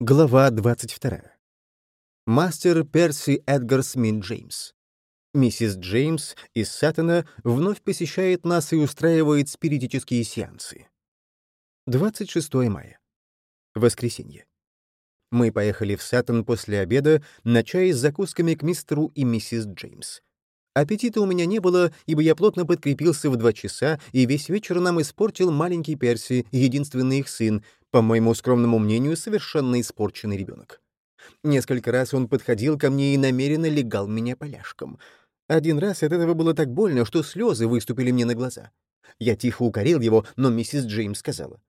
Глава 22. Мастер Перси Эдгар Смит Джеймс. Миссис Джеймс из Саттона вновь посещает нас и устраивает спиритические сеансы. 26 мая. Воскресенье. Мы поехали в Саттон после обеда на чай с закусками к мистеру и миссис Джеймс. Аппетита у меня не было, ибо я плотно подкрепился в два часа, и весь вечер нам испортил маленький Перси, единственный их сын, по моему скромному мнению, совершенно испорченный ребенок. Несколько раз он подходил ко мне и намеренно легал меня поляшком. Один раз от этого было так больно, что слезы выступили мне на глаза. Я тихо укорил его, но миссис Джеймс сказала,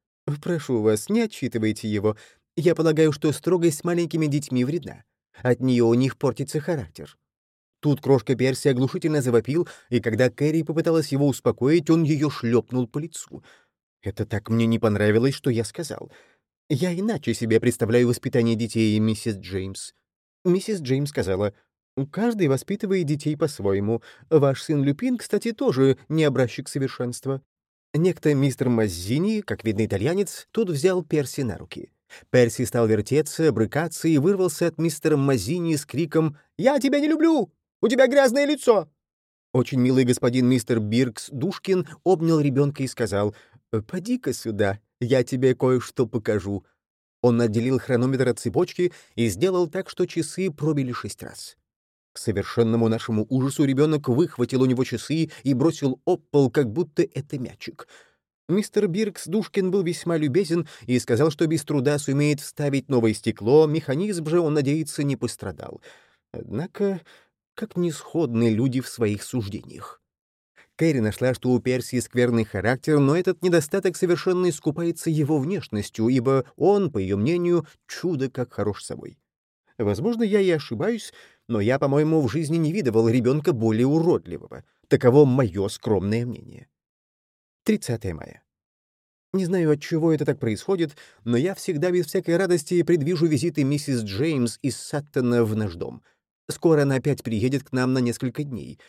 «Прошу вас, не отчитывайте его. Я полагаю, что строгость с маленькими детьми вредна. От нее у них портится характер». Тут крошка Перси оглушительно завопил, и когда Кэрри попыталась его успокоить, он ее шлепнул по лицу. Это так мне не понравилось, что я сказал. Я иначе себе представляю воспитание детей, миссис Джеймс. Миссис Джеймс сказала, «Каждый воспитывает детей по-своему. Ваш сын Люпин, кстати, тоже не образчик совершенства». Некто мистер Маззини, как видно итальянец, тут взял Перси на руки. Перси стал вертеться, брыкаться и вырвался от мистера Маззини с криком «Я тебя не люблю! У тебя грязное лицо!» Очень милый господин мистер Биркс Душкин обнял ребенка и сказал, «Поди-ка сюда, я тебе кое-что покажу». Он отделил хронометр от цепочки и сделал так, что часы пробили шесть раз. К совершенному нашему ужасу ребенок выхватил у него часы и бросил об пол, как будто это мячик. Мистер Биркс Душкин был весьма любезен и сказал, что без труда сумеет вставить новое стекло, механизм же, он надеется, не пострадал. Однако как несходны люди в своих суждениях. Кэрри нашла, что у Персии скверный характер, но этот недостаток совершенно искупается его внешностью, ибо он, по ее мнению, чудо как хорош собой. Возможно, я и ошибаюсь, но я, по-моему, в жизни не видывал ребенка более уродливого. Таково мое скромное мнение. 30 мая. Не знаю, от чего это так происходит, но я всегда без всякой радости предвижу визиты миссис Джеймс из Саттона в наш дом — Скоро она опять приедет к нам на несколько дней.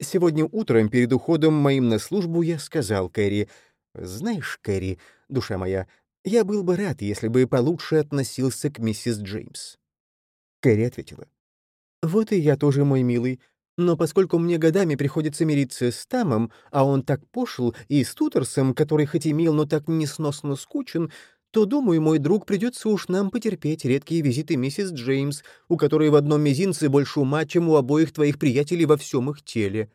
Сегодня утром, перед уходом моим на службу, я сказал Кэрри, «Знаешь, Кэрри, душа моя, я был бы рад, если бы получше относился к миссис Джеймс». Кэрри ответила, «Вот и я тоже, мой милый, но поскольку мне годами приходится мириться с Тамом, а он так пошел, и с Тутерсом, который хоть и мил, но так несносно скучен, то, думаю, мой друг, придется уж нам потерпеть редкие визиты миссис Джеймс, у которой в одном мизинце больше ума, чем у обоих твоих приятелей во всем их теле.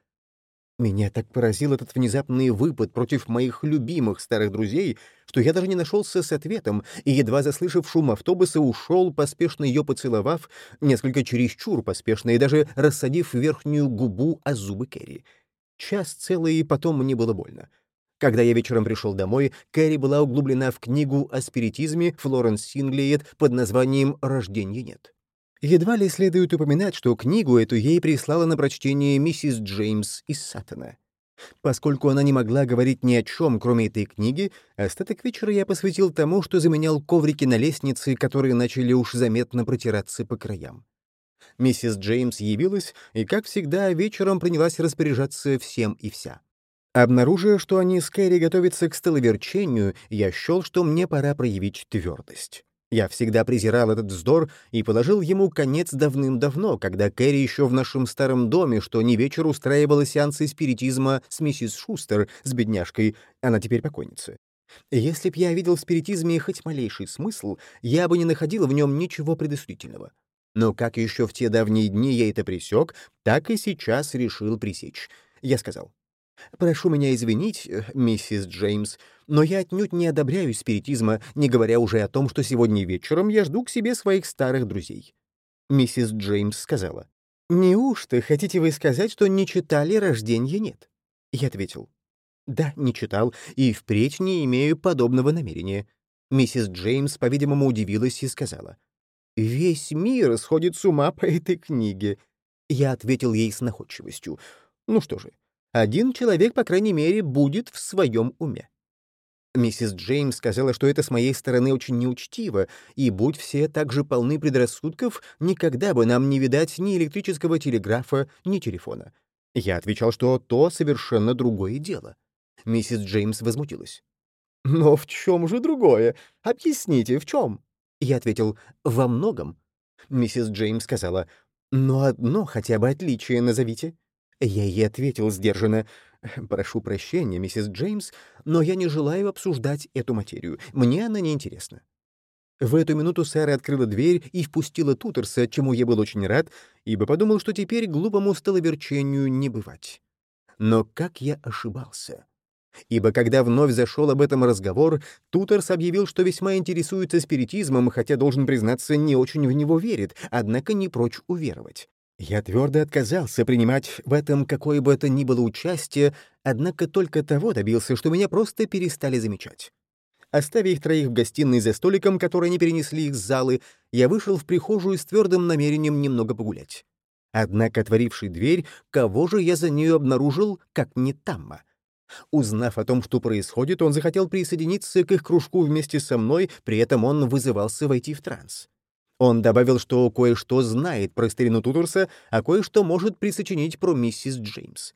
Меня так поразил этот внезапный выпад против моих любимых старых друзей, что я даже не нашелся с ответом, и, едва заслышав шум автобуса, ушел, поспешно ее поцеловав, несколько чересчур поспешно, и даже рассадив верхнюю губу о зубы Керри. Час целый, и потом мне было больно. Когда я вечером пришел домой, Кэрри была углублена в книгу о спиритизме Флоренс Синглиет под названием «Рождения нет». Едва ли следует упоминать, что книгу эту ей прислала на прочтение миссис Джеймс из Саттона. Поскольку она не могла говорить ни о чем, кроме этой книги, остаток вечера я посвятил тому, что заменял коврики на лестнице, которые начали уж заметно протираться по краям. Миссис Джеймс явилась и, как всегда, вечером принялась распоряжаться всем и вся. Обнаружив, что они с Кэрри готовятся к столоверчению, я счел, что мне пора проявить твердость. Я всегда презирал этот вздор и положил ему конец давным-давно, когда Кэрри еще в нашем старом доме, что не вечер устраивала сеансы спиритизма с миссис Шустер, с бедняжкой, она теперь покойница. Если б я видел в спиритизме хоть малейший смысл, я бы не находил в нем ничего предосудительного. Но как еще в те давние дни я это пресек, так и сейчас решил пресечь. Я сказал, Прошу меня извинить, э, миссис Джеймс, но я отнюдь не одобряю спиритизма, не говоря уже о том, что сегодня вечером я жду к себе своих старых друзей. Миссис Джеймс сказала, «Неужто хотите вы сказать, что не читали «Рождения нет»?» Я ответил, «Да, не читал, и впредь не имею подобного намерения». Миссис Джеймс, по-видимому, удивилась и сказала, «Весь мир сходит с ума по этой книге». Я ответил ей с находчивостью, «Ну что же, один человек, по крайней мере, будет в своем уме. Миссис Джеймс сказала, что это с моей стороны очень неучтиво, и будь все так же полны предрассудков, никогда бы нам не видать ни электрического телеграфа, ни телефона. Я отвечал, что то совершенно другое дело. Миссис Джеймс возмутилась. «Но в чем же другое? Объясните, в чем?» Я ответил «во многом». Миссис Джеймс сказала «но одно хотя бы отличие назовите». Я ей ответил сдержанно «прошу прощения, миссис Джеймс, но я не желаю обсуждать эту материю. Мне она не интересна». В эту минуту Сэра открыла дверь и впустила Тутерса, чему я был очень рад, ибо подумал, что теперь глупому столоверчению не бывать. Но как я ошибался. Ибо когда вновь зашел об этом разговор, Тутерс объявил, что весьма интересуется спиритизмом, хотя, должен признаться, не очень в него верит, однако не прочь уверовать. Я твердо отказался принимать в этом какое бы это ни было участие, однако только того добился, что меня просто перестали замечать. Оставив их троих в гостиной за столиком, который они перенесли из залы, я вышел в прихожую с твердым намерением немного погулять. Однако, отворивший дверь, кого же я за нею обнаружил, как не Тамма? Узнав о том, что происходит, он захотел присоединиться к их кружку вместе со мной, при этом он вызывался войти в транс. Он добавил, что кое-что знает про старину Тутурса, а кое-что может присочинить про миссис Джеймс.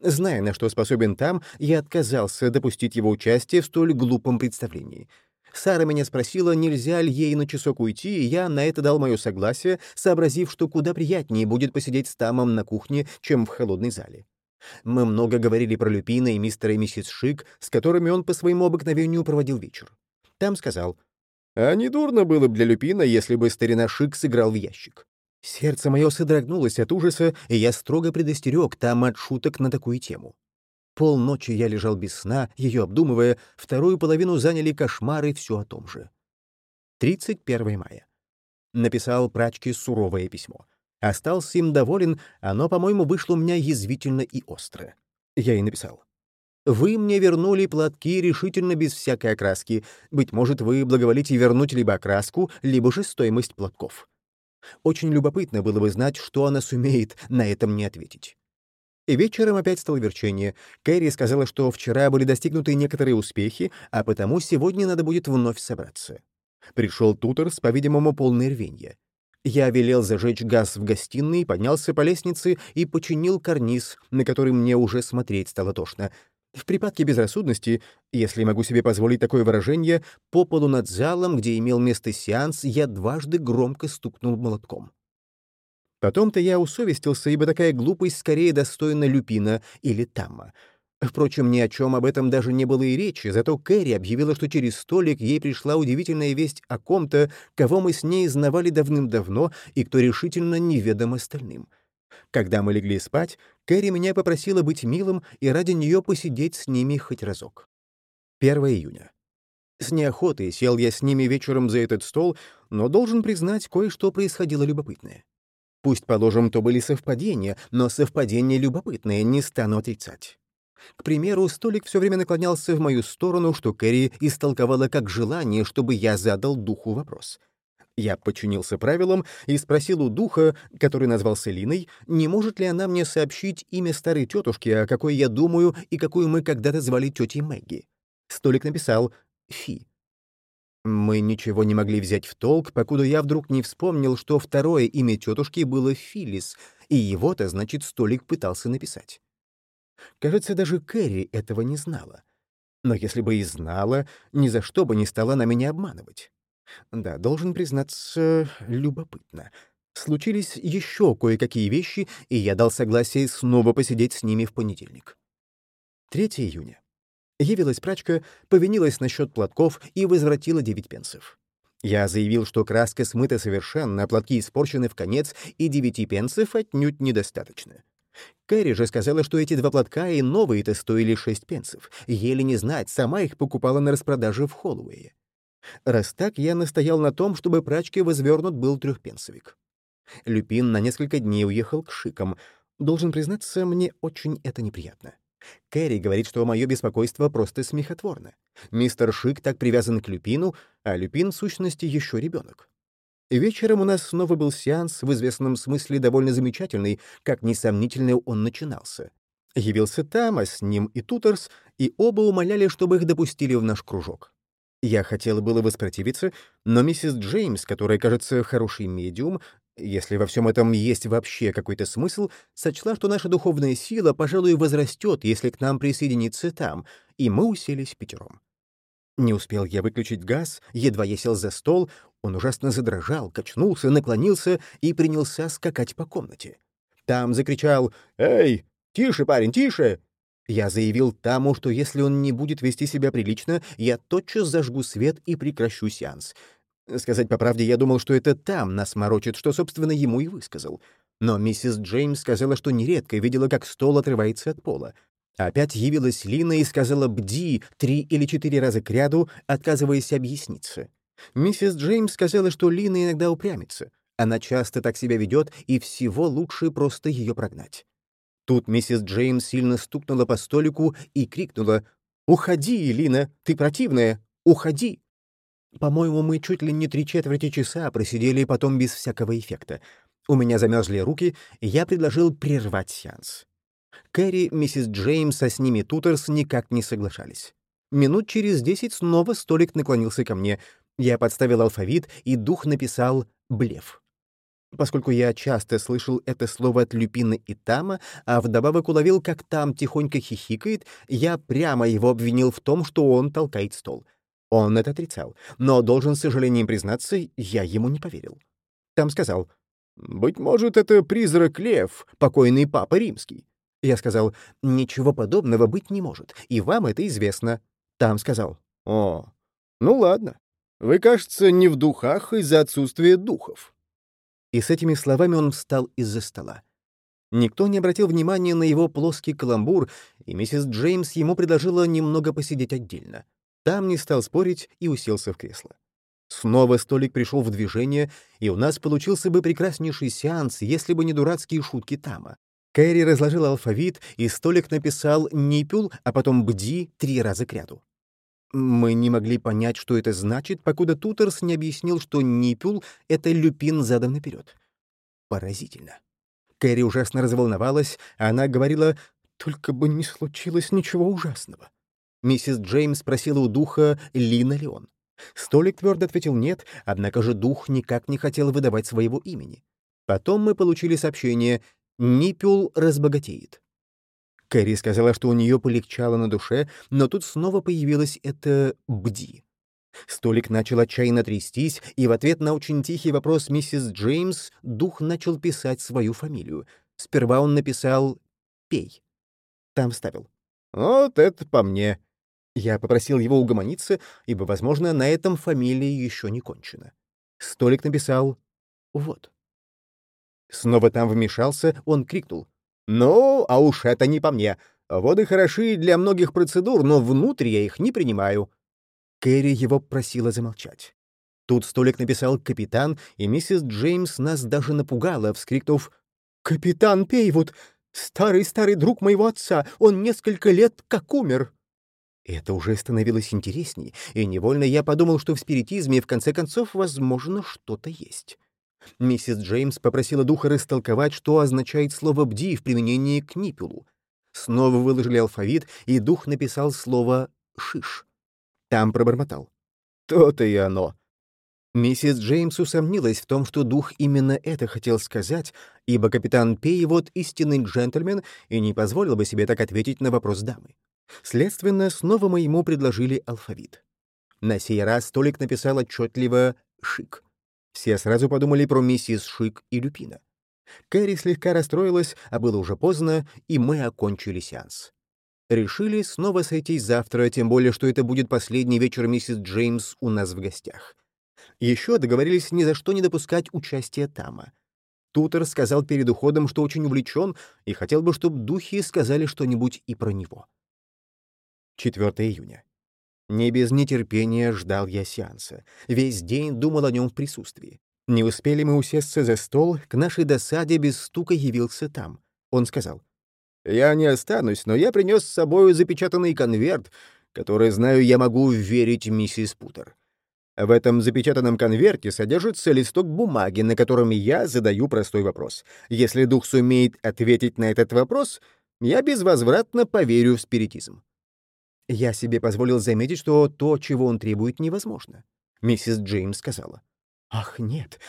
Зная, на что способен там, я отказался допустить его участие в столь глупом представлении. Сара меня спросила, нельзя ли ей на часок уйти, и я на это дал мое согласие, сообразив, что куда приятнее будет посидеть с Тамом на кухне, чем в холодной зале. Мы много говорили про Люпина и мистера и миссис Шик, с которыми он по своему обыкновению проводил вечер. Там сказал, «А не дурно было бы для Люпина, если бы старина Шик сыграл в ящик». Сердце мое содрогнулось от ужаса, и я строго предостерег там от шуток на такую тему. Полночи я лежал без сна, ее обдумывая, вторую половину заняли кошмары все о том же. 31 мая. Написал прачке суровое письмо. Остался им доволен, оно, по-моему, вышло у меня язвительно и остро. Я ей написал. «Вы мне вернули платки решительно без всякой окраски. Быть может, вы благоволите вернуть либо окраску, либо же стоимость платков. Очень любопытно было бы знать, что она сумеет на этом не ответить. И вечером опять стало верчение. Кэрри сказала, что вчера были достигнуты некоторые успехи, а потому сегодня надо будет вновь собраться. Пришел Тутерс, по-видимому, полный рвенья. Я велел зажечь газ в гостиной, поднялся по лестнице и починил карниз, на который мне уже смотреть стало тошно. В припадке безрассудности, если могу себе позволить такое выражение, по полу над залом, где имел место сеанс, я дважды громко стукнул молотком. Потом-то я усовестился, ибо такая глупость скорее достойна Люпина или Тамма. Впрочем, ни о чем об этом даже не было и речи, зато Кэрри объявила, что через столик ей пришла удивительная весть о ком-то, кого мы с ней знавали давным-давно и кто решительно неведом остальным — когда мы легли спать, Кэрри меня попросила быть милым и ради нее посидеть с ними хоть разок. 1 июня. С неохотой сел я с ними вечером за этот стол, но должен признать, кое-что происходило любопытное. Пусть, положим, то были совпадения, но совпадения любопытные, не стану отрицать. К примеру, столик все время наклонялся в мою сторону, что Кэрри истолковала как желание, чтобы я задал духу вопрос — я подчинился правилам и спросил у духа, который назвался Линой, не может ли она мне сообщить имя старой тетушки, о какой я думаю и какую мы когда-то звали тетей Мэгги. Столик написал «Фи». Мы ничего не могли взять в толк, покуда я вдруг не вспомнил, что второе имя тетушки было Филис, и его-то, значит, столик пытался написать. Кажется, даже Кэрри этого не знала. Но если бы и знала, ни за что бы не стала на меня обманывать. Да, должен признаться, любопытно. Случились еще кое-какие вещи, и я дал согласие снова посидеть с ними в понедельник. 3 июня. Явилась прачка, повинилась насчет платков и возвратила 9 пенсов. Я заявил, что краска смыта совершенно, а платки испорчены в конец, и девяти пенсов отнюдь недостаточно. Кэрри же сказала, что эти два платка и новые-то стоили шесть пенсов. Еле не знать, сама их покупала на распродаже в Холлоуэе. Раз так, я настоял на том, чтобы прачке возвернут был трехпенсовик. Люпин на несколько дней уехал к Шикам. Должен признаться, мне очень это неприятно. Кэрри говорит, что мое беспокойство просто смехотворно. Мистер Шик так привязан к Люпину, а Люпин, в сущности, еще ребенок. Вечером у нас снова был сеанс, в известном смысле довольно замечательный, как несомнительно он начинался. Явился там, а с ним и Тутерс, и оба умоляли, чтобы их допустили в наш кружок. Я хотела было воспротивиться, но миссис Джеймс, которая, кажется, хороший медиум, если во всем этом есть вообще какой-то смысл, сочла, что наша духовная сила, пожалуй, возрастет, если к нам присоединится там, и мы уселись пятером. Не успел я выключить газ, едва я сел за стол, он ужасно задрожал, качнулся, наклонился и принялся скакать по комнате. Там закричал «Эй, тише, парень, тише!» Я заявил Таму, что если он не будет вести себя прилично, я тотчас зажгу свет и прекращу сеанс. Сказать по правде, я думал, что это там нас морочит, что, собственно, ему и высказал. Но миссис Джеймс сказала, что нередко видела, как стол отрывается от пола. Опять явилась Лина и сказала «бди» три или четыре раза кряду, отказываясь объясниться. Миссис Джеймс сказала, что Лина иногда упрямится. Она часто так себя ведет, и всего лучше просто ее прогнать. Тут миссис Джеймс сильно стукнула по столику и крикнула «Уходи, Лина, ты противная! Уходи!» По-моему, мы чуть ли не три четверти часа просидели потом без всякого эффекта. У меня замерзли руки, и я предложил прервать сеанс. Кэрри, миссис Джеймс, а с ними Тутерс никак не соглашались. Минут через десять снова столик наклонился ко мне. Я подставил алфавит, и дух написал «блеф». Поскольку я часто слышал это слово от Люпина и Тама, а вдобавок уловил, как Там тихонько хихикает, я прямо его обвинил в том, что он толкает стол. Он это отрицал, но, должен с сожалением признаться, я ему не поверил. Там сказал, «Быть может, это призрак Лев, покойный Папа Римский». Я сказал, «Ничего подобного быть не может, и вам это известно». Там сказал, «О, ну ладно. Вы, кажется, не в духах из-за отсутствия духов». И с этими словами он встал из-за стола. Никто не обратил внимания на его плоский каламбур, и миссис Джеймс ему предложила немного посидеть отдельно. Там не стал спорить и уселся в кресло. Снова столик пришел в движение, и у нас получился бы прекраснейший сеанс, если бы не дурацкие шутки Тама. Кэрри разложил алфавит, и столик написал «Нипюл», а потом «Бди» три раза кряду. Мы не могли понять, что это значит, покуда Тутерс не объяснил, что «Нипюл» — это люпин задом наперед. Поразительно. Кэрри ужасно разволновалась, а она говорила «Только бы не случилось ничего ужасного». Миссис Джеймс спросила у духа, Лина ли он. Столик твердо ответил «нет», однако же дух никак не хотел выдавать своего имени. Потом мы получили сообщение Нипюл разбогатеет. Кэрри сказала, что у нее полегчало на душе, но тут снова появилась эта «бди». Столик начал отчаянно трястись, и в ответ на очень тихий вопрос миссис Джеймс дух начал писать свою фамилию. Сперва он написал «пей». Там ставил. «Вот это по мне». Я попросил его угомониться, ибо, возможно, на этом фамилия еще не кончена. Столик написал «вот». Снова там вмешался, он крикнул. «Ну, а уж это не по мне. Воды хороши для многих процедур, но внутрь я их не принимаю». Кэрри его просила замолчать. Тут столик написал «Капитан», и миссис Джеймс нас даже напугала, вскрикнув «Капитан Пейвуд! Старый-старый друг моего отца! Он несколько лет как умер!» Это уже становилось интересней, и невольно я подумал, что в спиритизме, в конце концов, возможно, что-то есть. Миссис Джеймс попросила духа растолковать, что означает слово «бди» в применении к ниппелу. Снова выложили алфавит, и дух написал слово «шиш». Там пробормотал. «То-то и оно». Миссис Джеймс усомнилась в том, что дух именно это хотел сказать, ибо капитан Пейвот — истинный джентльмен и не позволил бы себе так ответить на вопрос дамы. Следственно, снова мы ему предложили алфавит. На сей раз столик написал отчетливо «шик». Все сразу подумали про миссис Шик и Люпина. Кэрри слегка расстроилась, а было уже поздно, и мы окончили сеанс. Решили снова сойтись завтра, тем более, что это будет последний вечер миссис Джеймс у нас в гостях. Еще договорились ни за что не допускать участия Тама. Тутер сказал перед уходом, что очень увлечен и хотел бы, чтобы духи сказали что-нибудь и про него. 4 июня. Не без нетерпения ждал я сеанса. Весь день думал о нем в присутствии. Не успели мы усесться за стол, к нашей досаде без стука явился там. Он сказал, «Я не останусь, но я принес с собой запечатанный конверт, который, знаю, я могу верить миссис Путер. В этом запечатанном конверте содержится листок бумаги, на котором я задаю простой вопрос. Если дух сумеет ответить на этот вопрос, я безвозвратно поверю в спиритизм. Я себе позволил заметить, что то, чего он требует, невозможно. Миссис Джеймс сказала. «Ах, нет.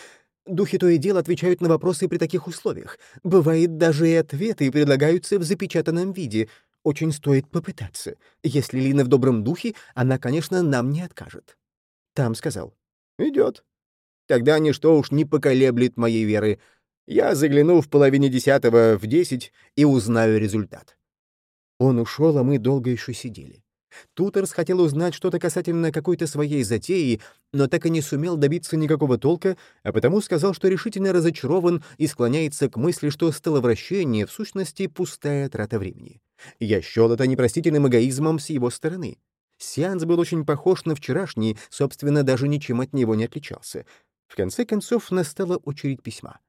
Духи то и дело отвечают на вопросы при таких условиях. Бывает, даже и ответы предлагаются в запечатанном виде. очень стоит попытаться. Если Лина в добром духе, она, конечно, нам не откажет. Там сказал. Идет. Тогда ничто уж не поколеблет моей веры. Я загляну в половине десятого в десять и узнаю результат. Он ушел, а мы долго еще сидели. Тутерс хотел узнать что-то касательно какой-то своей затеи, но так и не сумел добиться никакого толка, а потому сказал, что решительно разочарован и склоняется к мысли, что столовращение в сущности пустая трата времени. Я счел это непростительным эгоизмом с его стороны. Сеанс был очень похож на вчерашний, собственно, даже ничем от него не отличался. В конце концов, настала очередь письма.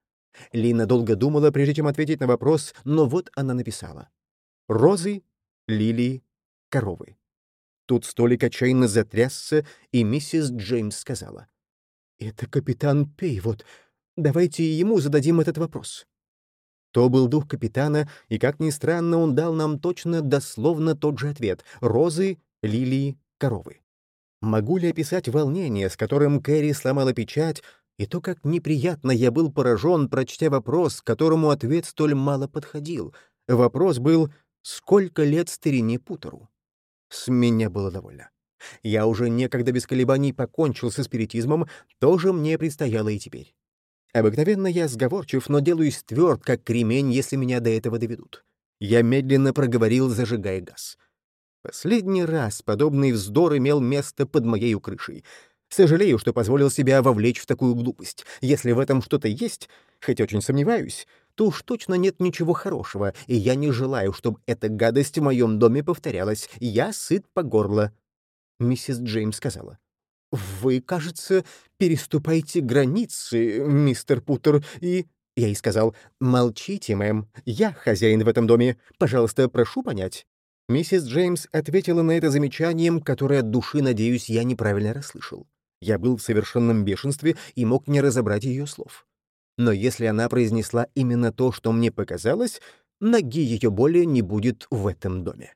Лина долго думала, прежде чем ответить на вопрос, но вот она написала. «Розы, лилии, коровы». Тут столик отчаянно затрясся, и миссис Джеймс сказала. «Это капитан Пейвот. Давайте ему зададим этот вопрос». То был дух капитана, и, как ни странно, он дал нам точно дословно тот же ответ — розы, лилии, коровы. Могу ли описать волнение, с которым Кэрри сломала печать, и то, как неприятно я был поражен, прочтя вопрос, которому ответ столь мало подходил. Вопрос был «Сколько лет старине Путеру?» С меня было довольно. Я уже некогда без колебаний покончил со спиритизмом, тоже мне предстояло и теперь. Обыкновенно я сговорчив, но делаюсь тверд, как кремень, если меня до этого доведут. Я медленно проговорил, зажигая газ. Последний раз подобный вздор имел место под моей крышей. Сожалею, что позволил себя вовлечь в такую глупость. Если в этом что-то есть, хоть очень сомневаюсь, то уж точно нет ничего хорошего, и я не желаю, чтобы эта гадость в моем доме повторялась. Я сыт по горло. Миссис Джеймс сказала. «Вы, кажется, переступаете границы, мистер Путтер, и...» Я ей сказал, «Молчите, мэм, я хозяин в этом доме. Пожалуйста, прошу понять». Миссис Джеймс ответила на это замечанием, которое от души, надеюсь, я неправильно расслышал. Я был в совершенном бешенстве и мог не разобрать ее слов. Но если она произнесла именно то, что мне показалось, ноги ее более не будет в этом доме.